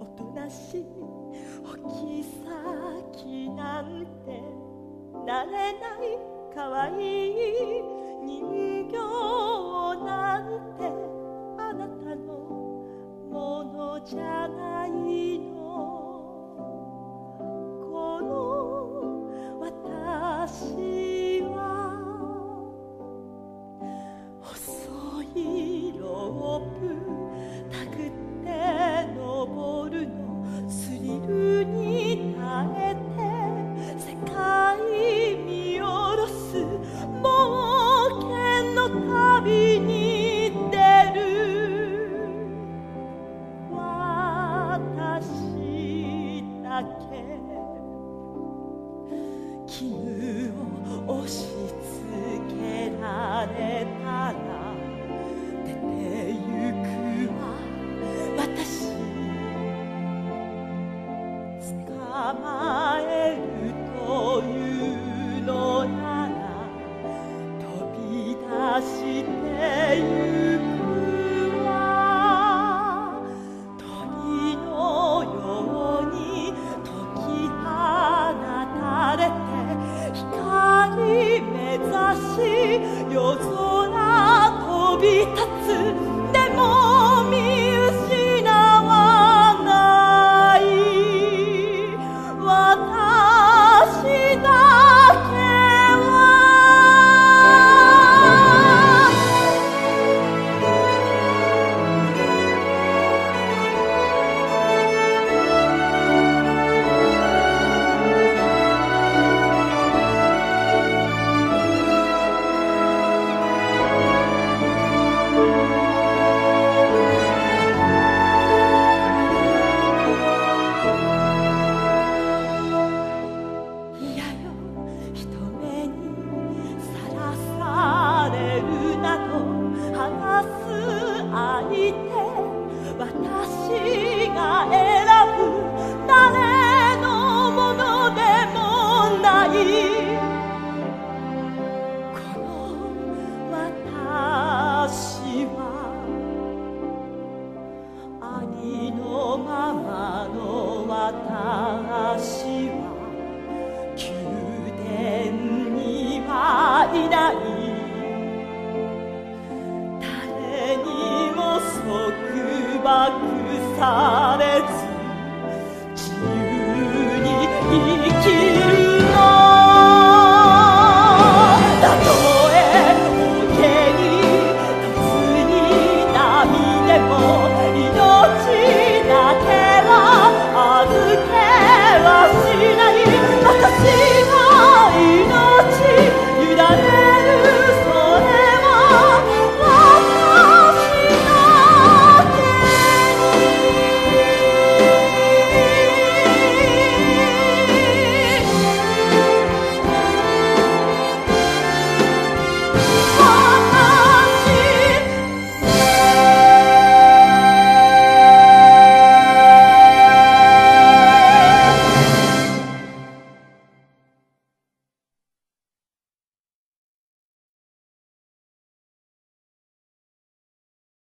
おとなしいおきさきなんてなれないかわいい人形なんてあなたのものじゃない絹を押し付けられたら飛び立ついない。誰にも束縛されず。